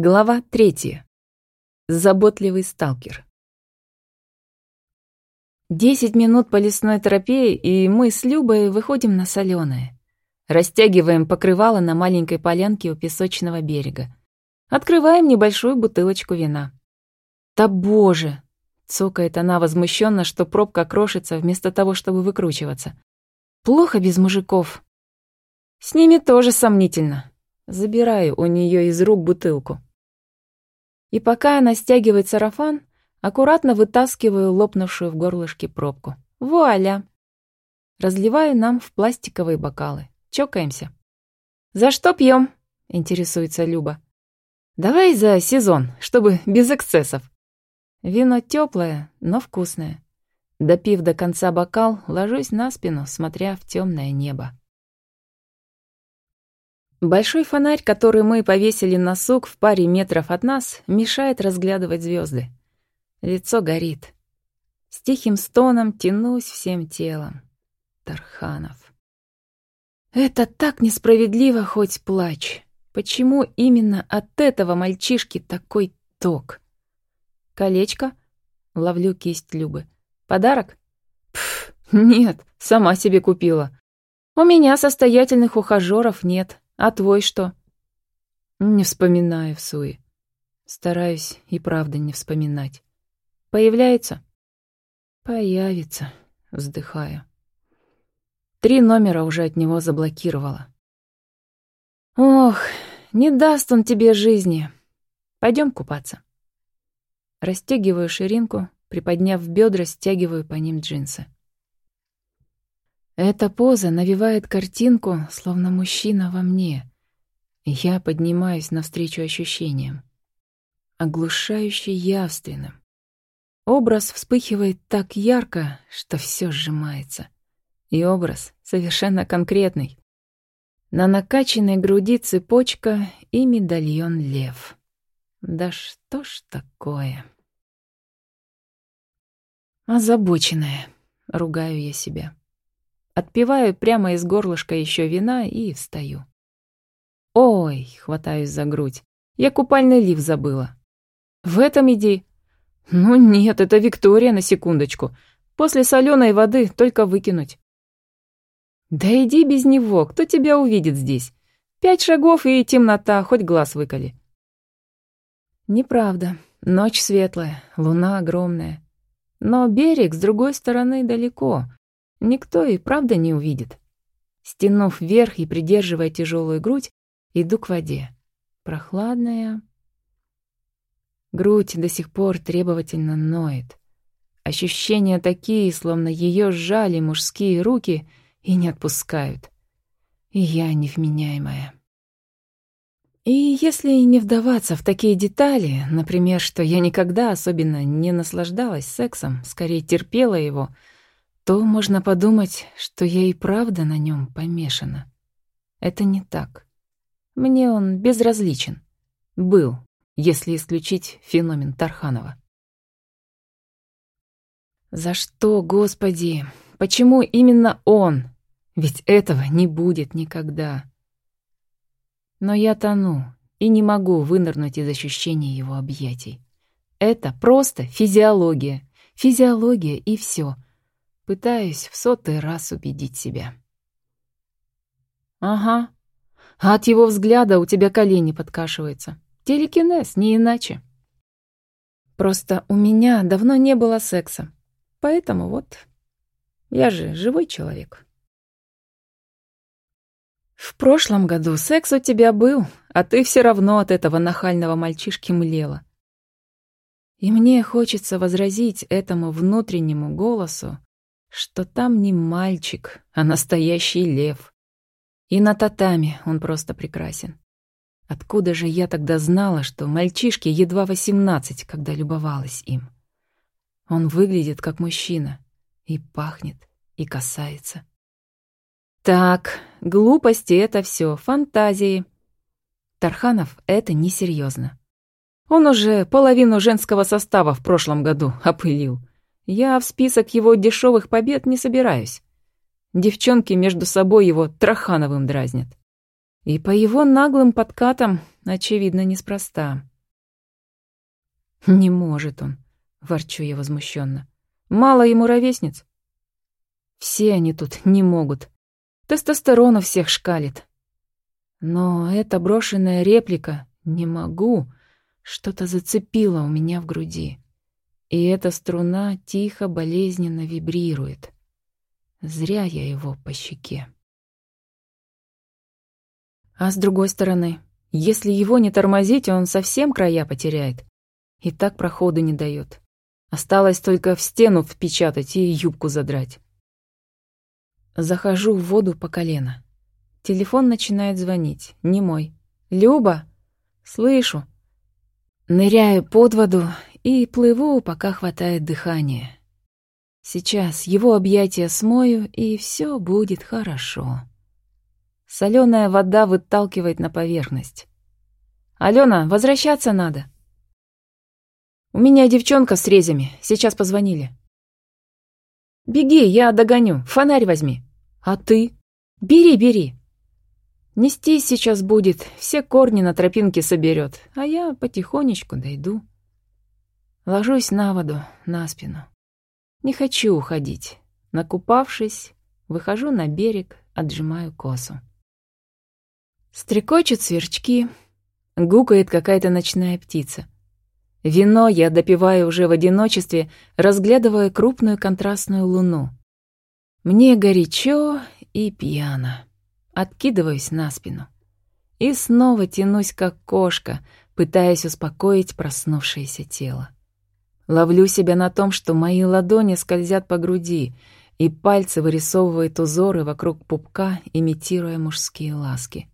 Глава третья. Заботливый сталкер. Десять минут по лесной тропе, и мы с Любой выходим на соленое. Растягиваем покрывало на маленькой полянке у песочного берега. Открываем небольшую бутылочку вина. «Да боже!» — цокает она возмущенно, что пробка крошится вместо того, чтобы выкручиваться. «Плохо без мужиков». «С ними тоже сомнительно». Забираю у нее из рук бутылку. И пока она стягивает сарафан, аккуратно вытаскиваю лопнувшую в горлышке пробку. Вуаля! Разливаю нам в пластиковые бокалы. Чокаемся. «За что пьем?» — интересуется Люба. «Давай за сезон, чтобы без эксцессов». Вино теплое, но вкусное. Допив до конца бокал, ложусь на спину, смотря в темное небо. Большой фонарь, который мы повесили на сук в паре метров от нас, мешает разглядывать звезды. Лицо горит. С тихим стоном тянусь всем телом. Тарханов. Это так несправедливо, хоть плачь. Почему именно от этого мальчишки такой ток? Колечко? Ловлю кисть Любы. Подарок? Пф, нет, сама себе купила. У меня состоятельных ухажеров нет. А твой что? Не вспоминаю в суе. Стараюсь и правда не вспоминать. Появляется? Появится, вздыхаю. Три номера уже от него заблокировала. Ох, не даст он тебе жизни. Пойдем купаться. Растягиваю ширинку, приподняв бедра, стягиваю по ним джинсы. Эта поза навевает картинку, словно мужчина во мне. я поднимаюсь навстречу ощущениям. Оглушающе явственным. Образ вспыхивает так ярко, что все сжимается. И образ совершенно конкретный. На накачанной груди цепочка и медальон лев. Да что ж такое? Озабоченная, ругаю я себя. Отпиваю прямо из горлышка еще вина и встаю. Ой, хватаюсь за грудь. Я купальный лиф забыла. В этом иди. Ну нет, это Виктория на секундочку. После соленой воды только выкинуть. Да иди без него, кто тебя увидит здесь? Пять шагов и темнота, хоть глаз выколи. Неправда. Ночь светлая, луна огромная. Но берег с другой стороны далеко. Никто и правда не увидит. Стянув вверх и придерживая тяжелую грудь, иду к воде. Прохладная. Грудь до сих пор требовательно ноет. Ощущения такие, словно ее сжали мужские руки и не отпускают. И я невменяемая. И если не вдаваться в такие детали, например, что я никогда особенно не наслаждалась сексом, скорее терпела его — то можно подумать, что я и правда на нем помешана. Это не так. Мне он безразличен. Был, если исключить феномен Тарханова. За что, Господи? Почему именно он? Ведь этого не будет никогда. Но я тону и не могу вынырнуть из ощущения его объятий. Это просто физиология. Физиология и все — Пытаюсь в сотый раз убедить себя. Ага. А от его взгляда у тебя колени подкашиваются. Телекинез, не иначе. Просто у меня давно не было секса. Поэтому вот, я же живой человек. В прошлом году секс у тебя был, а ты все равно от этого нахального мальчишки млела. И мне хочется возразить этому внутреннему голосу, что там не мальчик, а настоящий лев. И на татами он просто прекрасен. Откуда же я тогда знала, что мальчишке едва восемнадцать, когда любовалась им? Он выглядит как мужчина. И пахнет, и касается. Так, глупости — это все, фантазии. Тарханов — это несерьезно. Он уже половину женского состава в прошлом году опылил. Я в список его дешевых побед не собираюсь. Девчонки между собой его Трахановым дразнят. И по его наглым подкатам, очевидно, неспроста. Не может он, ворчу я возмущенно. Мало ему ровесниц? Все они тут не могут. Тестостерон у всех шкалит. Но эта брошенная реплика «не могу» что-то зацепило у меня в груди. И эта струна тихо, болезненно вибрирует. Зря я его по щеке. А с другой стороны, если его не тормозить, он совсем края потеряет. И так прохода не дает. Осталось только в стену впечатать и юбку задрать. Захожу в воду по колено. Телефон начинает звонить. Не мой. «Люба?» «Слышу». Ныряю под воду и плыву, пока хватает дыхания. Сейчас его объятия смою, и все будет хорошо. Соленая вода выталкивает на поверхность. «Алена, возвращаться надо!» «У меня девчонка с резями, сейчас позвонили». «Беги, я догоню, фонарь возьми». «А ты?» «Бери, бери». Нести сейчас будет, все корни на тропинке соберет, а я потихонечку дойду. Ложусь на воду, на спину. Не хочу уходить. Накупавшись, выхожу на берег, отжимаю косу. Стрекочут сверчки, гукает какая-то ночная птица. Вино я допиваю уже в одиночестве, разглядывая крупную контрастную луну. Мне горячо и пьяно. Откидываюсь на спину. И снова тянусь, как кошка, пытаясь успокоить проснувшееся тело. Ловлю себя на том, что мои ладони скользят по груди, и пальцы вырисовывают узоры вокруг пупка, имитируя мужские ласки.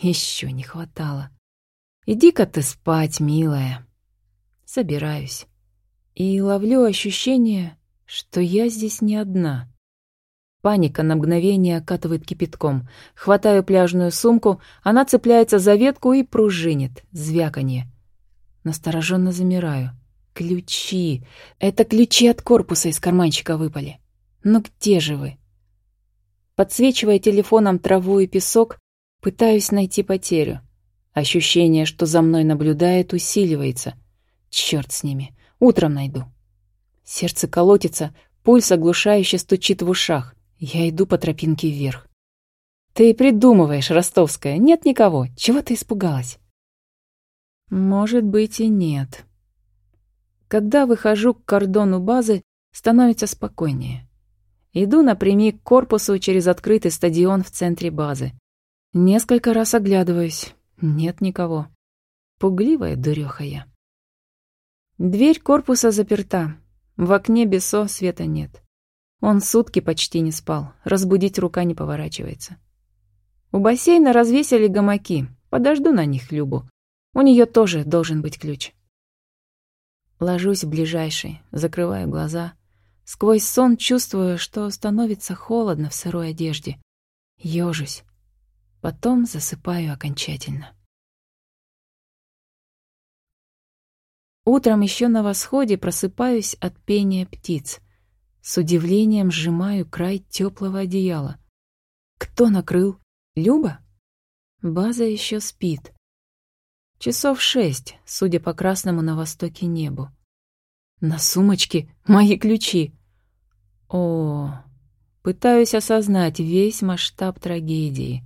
Еще не хватало. Иди-ка ты спать, милая. Собираюсь. И ловлю ощущение, что я здесь не одна. Паника на мгновение окатывает кипятком. Хватаю пляжную сумку, она цепляется за ветку и пружинит. Звяканье. Настороженно замираю. Ключи. Это ключи от корпуса из карманчика выпали. Ну где же вы? Подсвечивая телефоном траву и песок, пытаюсь найти потерю. Ощущение, что за мной наблюдает, усиливается. Черт с ними. Утром найду. Сердце колотится, пульс оглушающе стучит в ушах. Я иду по тропинке вверх. Ты придумываешь, ростовская. Нет никого. Чего ты испугалась? Может быть и нет. Когда выхожу к кордону базы, становится спокойнее. Иду напрямик к корпусу через открытый стадион в центре базы. Несколько раз оглядываюсь. Нет никого. Пугливая дуреха я. Дверь корпуса заперта. В окне Бесо света нет. Он сутки почти не спал. Разбудить рука не поворачивается. У бассейна развесили гамаки. Подожду на них Любу. У нее тоже должен быть ключ. Ложусь в ближайший, закрываю глаза. Сквозь сон чувствую, что становится холодно в сырой одежде. Ёжусь. Потом засыпаю окончательно. Утром еще на восходе просыпаюсь от пения птиц. С удивлением сжимаю край теплого одеяла. Кто накрыл? Люба? База еще спит. Часов шесть, судя по красному на востоке небу. На сумочке мои ключи. О, пытаюсь осознать весь масштаб трагедии.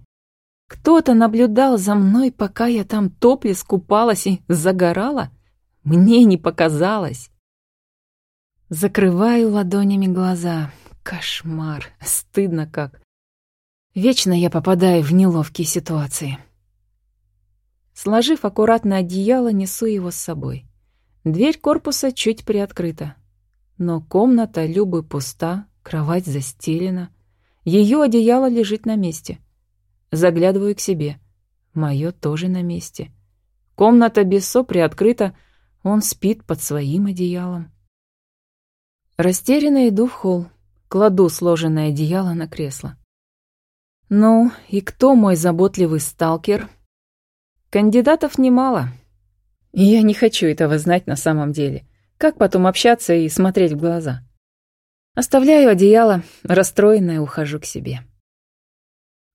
Кто-то наблюдал за мной, пока я там топлес купалась и загорала? Мне не показалось. Закрываю ладонями глаза. Кошмар. Стыдно как. Вечно я попадаю в неловкие ситуации. Сложив аккуратно одеяло, несу его с собой. Дверь корпуса чуть приоткрыта. Но комната Любы пуста, кровать застелена. Ее одеяло лежит на месте. Заглядываю к себе. Мое тоже на месте. Комната Бессо приоткрыта, он спит под своим одеялом. Растерянно иду в холл, кладу сложенное одеяло на кресло. Ну, и кто мой заботливый сталкер? Кандидатов немало. И я не хочу этого знать на самом деле. Как потом общаться и смотреть в глаза? Оставляю одеяло, расстроенная ухожу к себе.